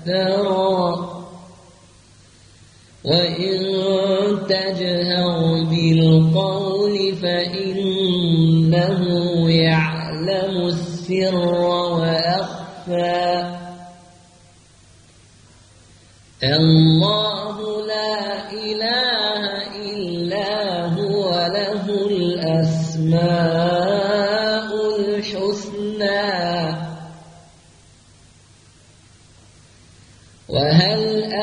الثرى وإن تجهر بالقول فإنه يعلم السر وأخفى. الله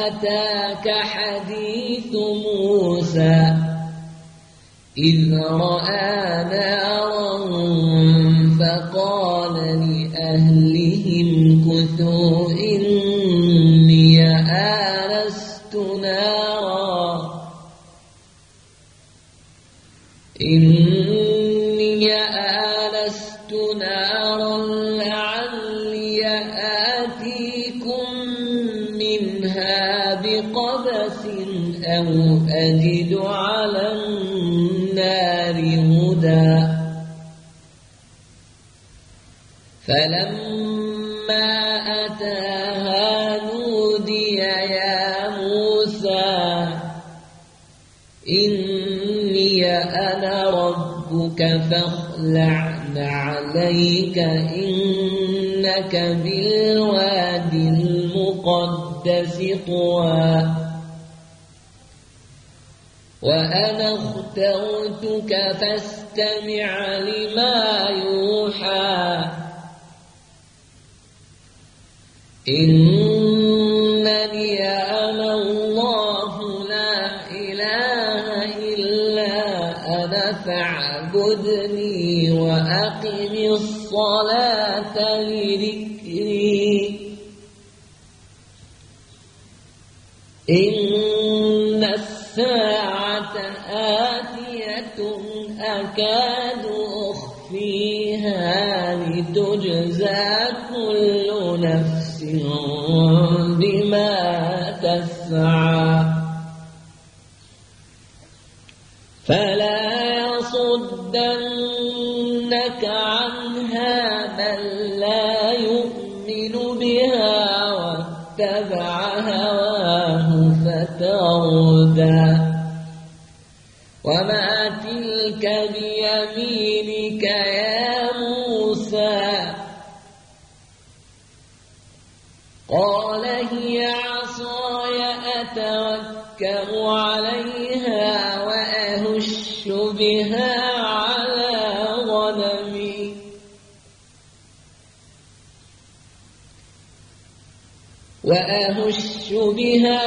أتاك حديث موسى؟ إذ رأى نارا فقال لأهلهم فلما أتاها نودي يا موسى إني أنا ربك فاخلع عليك إنك بالواد المقدس طوى. وأنا اخترتك فاستمع لما يوحى. إنني أنا الله لا إله إلا أنا فاعبدني وأقم الصلاة لذكري. إن الساعة آتية أكاد أخفيها لتجزى بما تسعى. فلا يصدنك عنها من لا يؤمن بها واتبع هواه فتردى. وما تلك بيمينك يا بها على غنمي. وأهش بها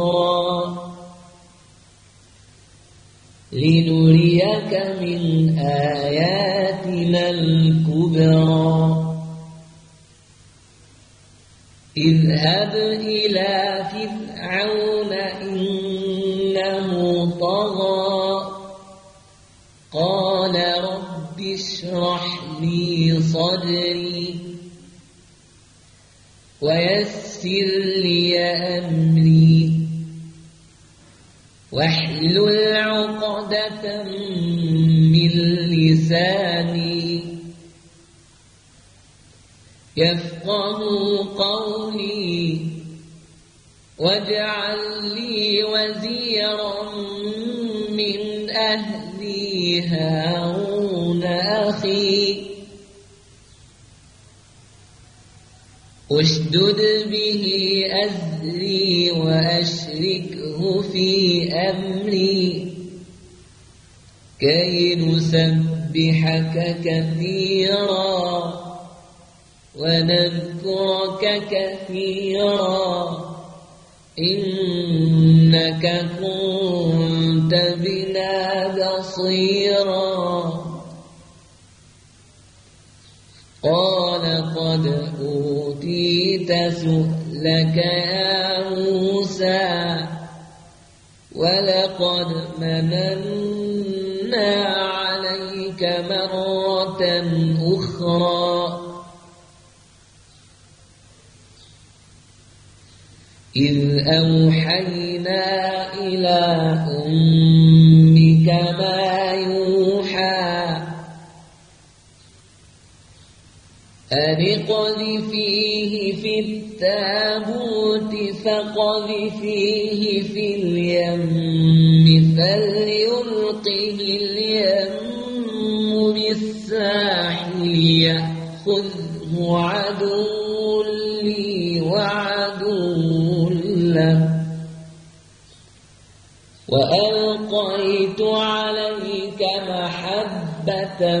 أخرى لنريك من آياتنا الكبرى. اذهب إلى فرعون إنه طغى. قال رب اشرح لي صدري ويسر واحلل عقدة من لساني. يفقه قولي واجعل لي وزيرا من أهلي هارون أخي. اشدد به أزري وأشركه في أمري كي نسبحك كثيرا ونذكرك كثيرا. إنك كنت بنا بصيرا قال قد أوتيت سؤلك يا موسى ولقد مننا عليك مرة أخرى. إذ أوحينا التابوت فيه في اليم فليلقه اليم بالساحل يأخذه عدو لي وعدو له. وألقيت عليك محبة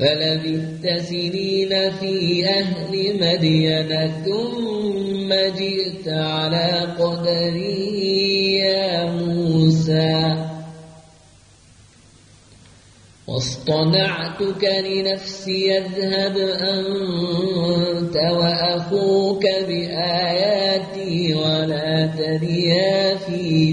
فلبثت سنين في أهل مدين ثم جئت على قدري يا موسى. واصطنعتك لنفسي اذهب أنت وأخوك بآياتي ولا تريا في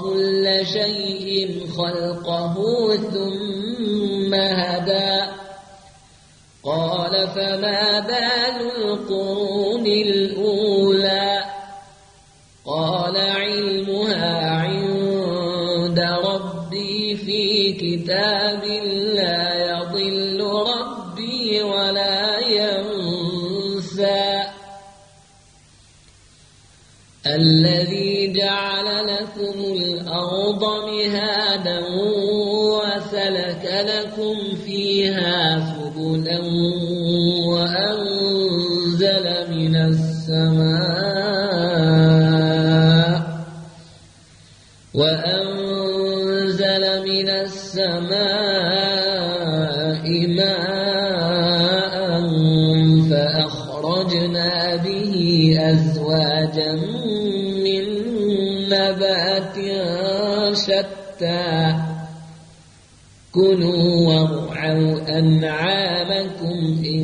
كُلَّ شَيْءٍ خَلْقَهُ ثُمَّ قَالَ فَمَا بَالُ الْقُرُونِ الْأُولَى جعل لكم الأرض مهادا وسلك لكم فيها شتى. كلوا وارعوا أنعامكم إن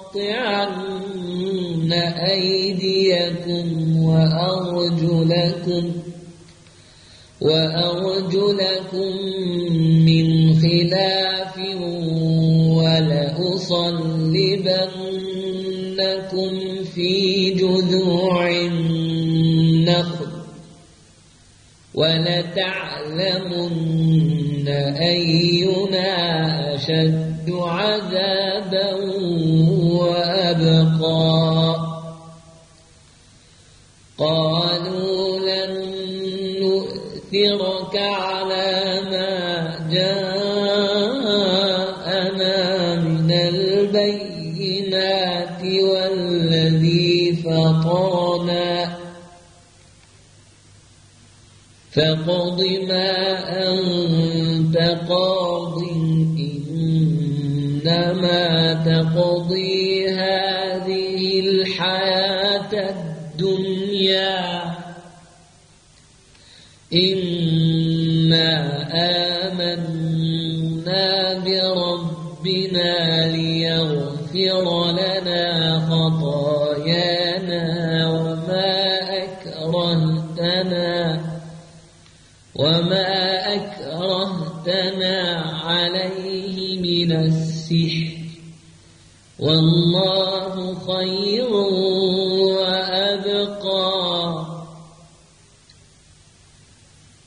فلأقطعن أيديكم وأرجلكم وأرجلكم من خلاف ولأصلبنكم في جذوع النخل ولتعلمن أينا أشد عذابا وأبقى. قالوا لن نؤثرك على ما جاءنا من البينات والذي فطرنا. فاقض ما أنت قاض إنما تقضي إنا آمنا بربنا ليغفر لنا خطايانا وما أكرهتنا وما أكرهتنا عليه من السحر والله خير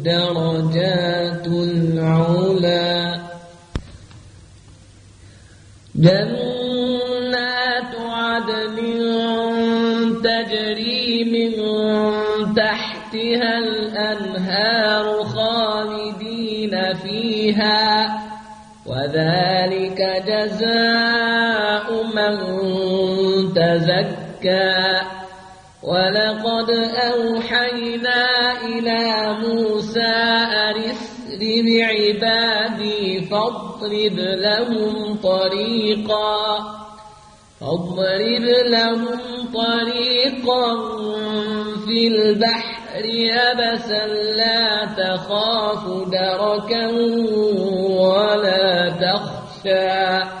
الدرجات العلا. جنات عدن تجري من تحتها الأنهار خالدين فيها. وذلك جزاء من تزكى. ولقد أوحينا إلى موسى أرسل بعبادي فاضرب لهم طريقا فاضرب لهم طريقا في البحر يبسا لا تخاف دركا ولا تخشى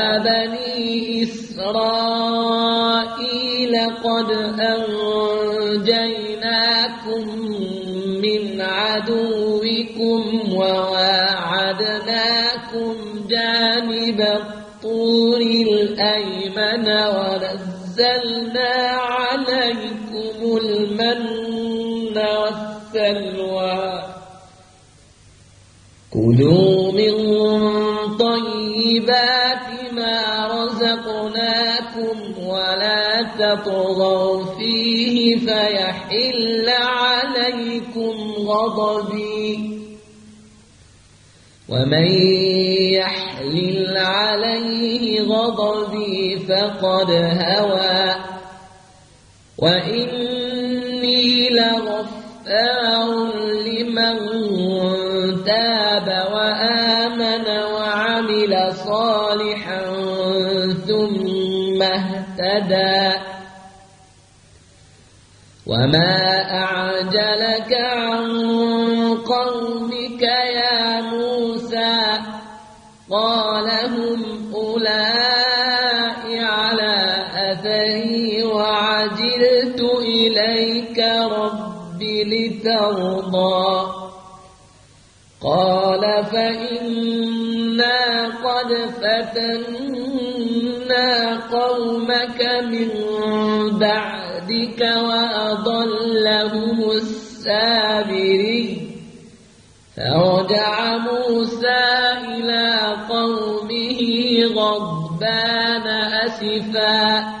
جانب الطور الأيمن ونزلنا عليكم المن والسلوى. كلوا من طيبات ما رزقناكم ولا تطغوا فيه فيحل عليكم غضبي. ومن يحلل عليه غضبي فقد هوى. وإني إني لغفار لمن تاب وآمن وعمل صالحا ثم اهتدى. وما أعجلك عن قومك لترضى قال فإنا قد فتنا قومك من بعدك وأضلهم السابرين فرجع موسى إلى قومه غضبان أسفا.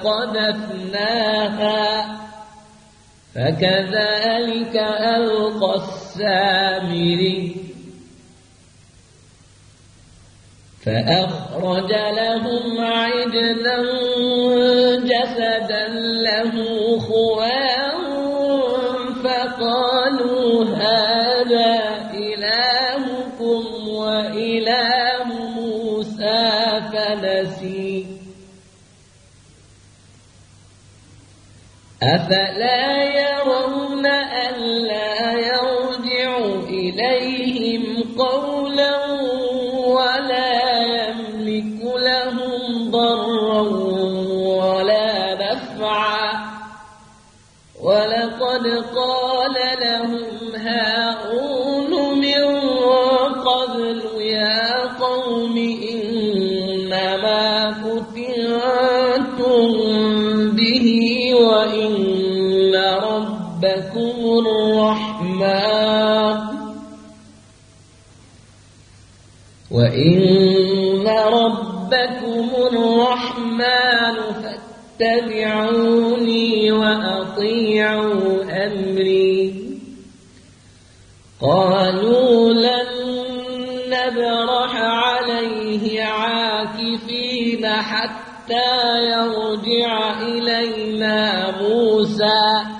فقذفناها. فكذلك ألقى السامري. فأخرج لهم عجلا جسدا له خوار أفلا يرون ألا يرجع إليهم قولا ولا يملك لهم ضرا ولا نفعا. ولقد قال ربكم الرحمن. وإن ربكم الرحمن فاتبعوني وأطيعوا أمري. قالوا لن نبرح عليه عاكفين حتى يرجع إلينا موسى.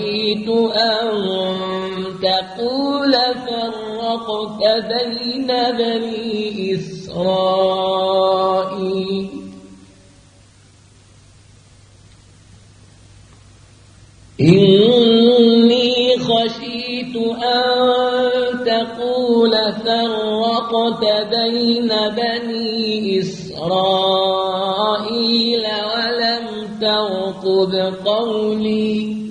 أن تقول فرقت بين بني إسرائيل. إني خشيت أن تقول فرقت بين بني إسرائيل ولم ترقب قولي.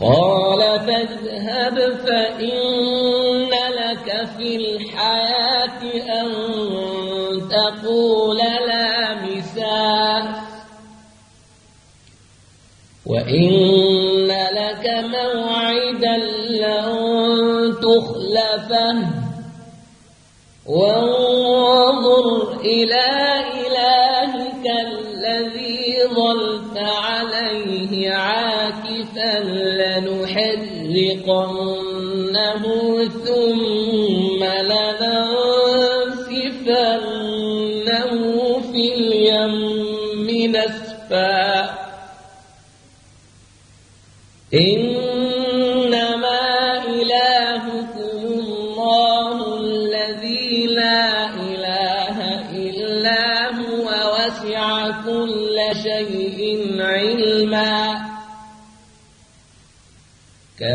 قال فاذهب فإن لك في الحياة أن تقول لا مساس وإن لك موعدا لن تخلفه. وانظر إلى لنحرقنه ثم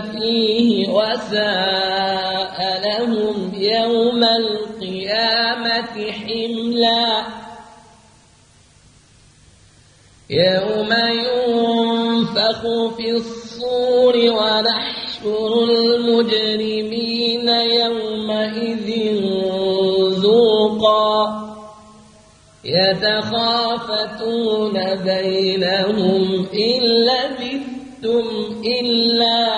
فيه وساء لهم يوم القيامة حملا. يوم ينفخ في الصور ونحشر المجرمين يومئذ زوقا. يتخافتون بينهم إن لبثتم إلا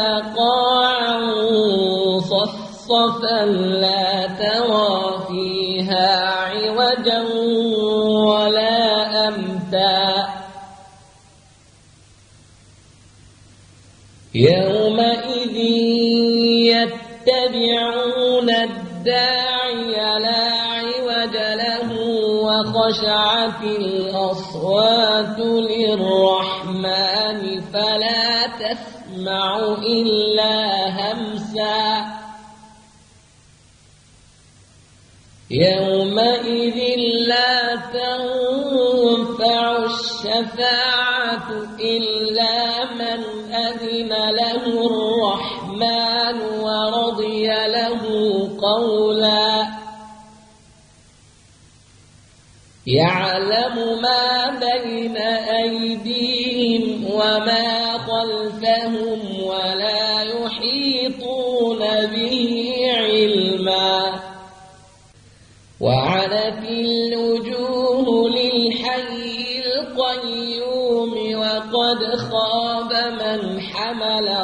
صفصفا لا ترى فيها عوجا ولا أمتا. يومئذ يتبعون الداعي لا عوج له وخشعت الأصوات للرحمن فلا تسمع إلا يومئذ لا تنفع الشفاعة إلا من أذن له الرحمن ورضي له قولا. يعلم ما بين أيديهم وما خلفهم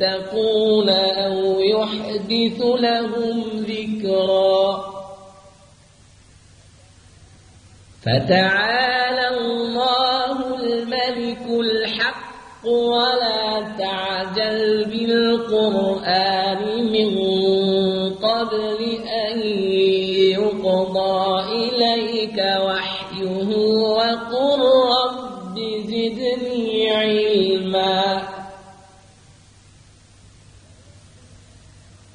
يتقون أو يحدث لهم ذكرا. فتعالى الله الملك الحق ولا تعجل بالقرآن من قبل أن يقضى إليك وحيه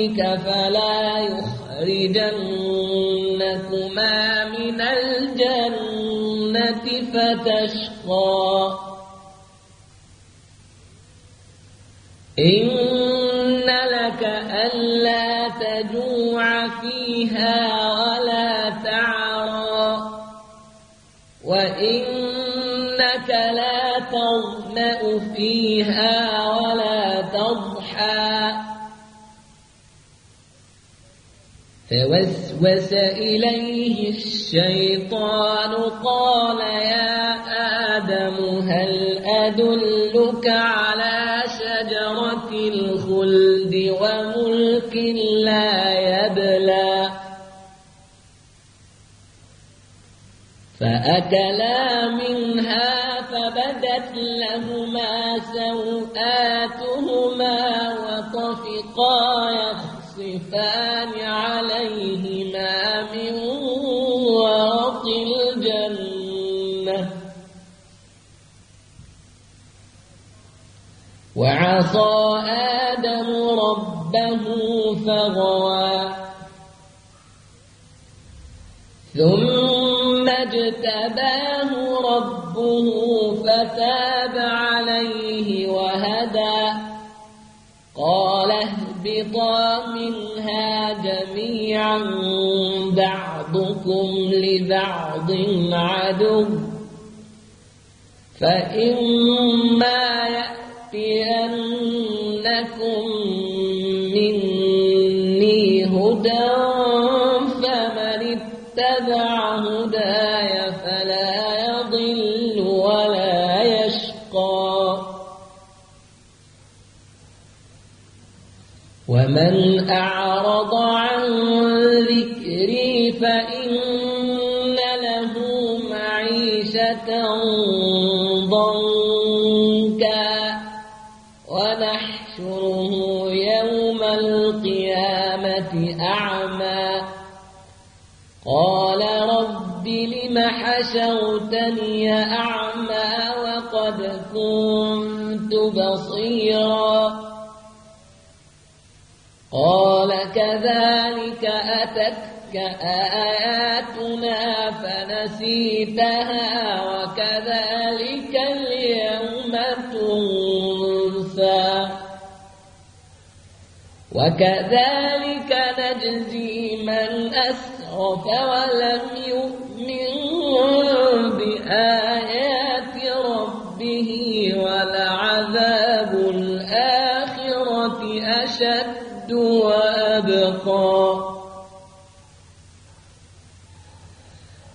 ولزوجك فلا يخرجنكما من الجنة فتشقى. إن لك ألا تجوع فيها ولا تعرى. وإنك لا تظمأ فيها فوسوس إليه الشيطان قال يا آدم هل أدلك على شجرة الخلد وملك لا يبلى؟ فأكلا منها فبدت لهما سوآتهما وطفقا يخصفان وعصى آدم ربه فغوى. ثم اجتباه ربه فتاب عليه وهدى. قال اهبطا منها جميعا بعضكم لبعض عدو. فإما يأتينكم مني هدى فمن اتبع هداي فلا يضل ولا يشقى. ومن أعرض عن حشوتني أعمى وقد كنت بصيرا. قال كذلك أتتك آياتنا فنسيتها وكذلك اليوم تنسى. وكذلك نجزي من أسرف ولم يؤمن بآيات ربه ولعذاب الآخرة أشد وأبقى.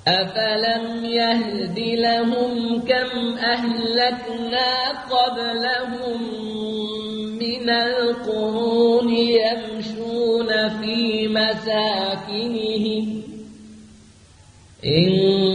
أفلم يهد لهم كم أهلكنا قبلهم من القرون يمشون في مساكنهم إن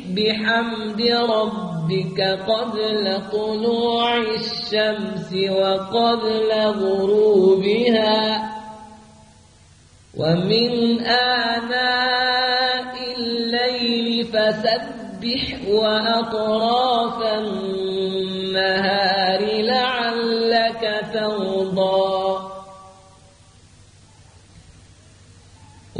بحمد ربك قبل طلوع الشمس وقبل غروبها ومن آناء الليل فسبح وأطراف النهار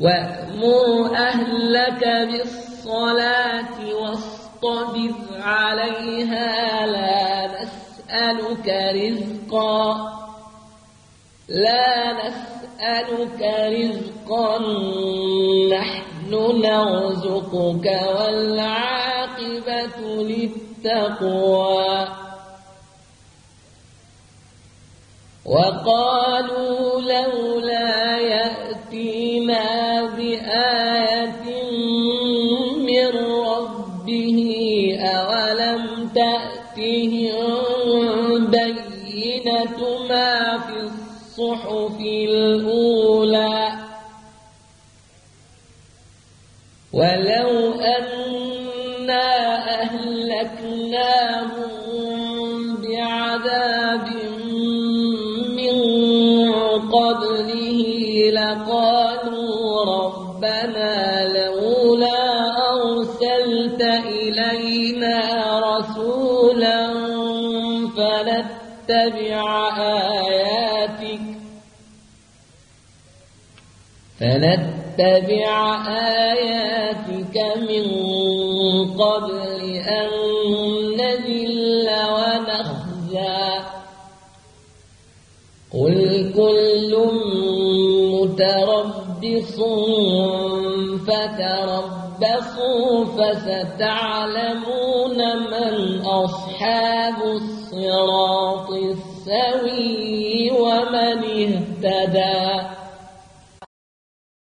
وأمر أهلك بالصلاة واصطبر عليها لا نسألك رزقا لا نسألك رزقا نحن نرزقك والعاقبة للتقوى وقالوا لولا أولم تأتهم بينة ما في الصحف الأولى فنتبع آياتك. فنتبع آياتك من قبل أن نذل ونخزى. قل كل متربص فتربصوا فستعلمون أصحاب الصراط السوي ومن اهتدى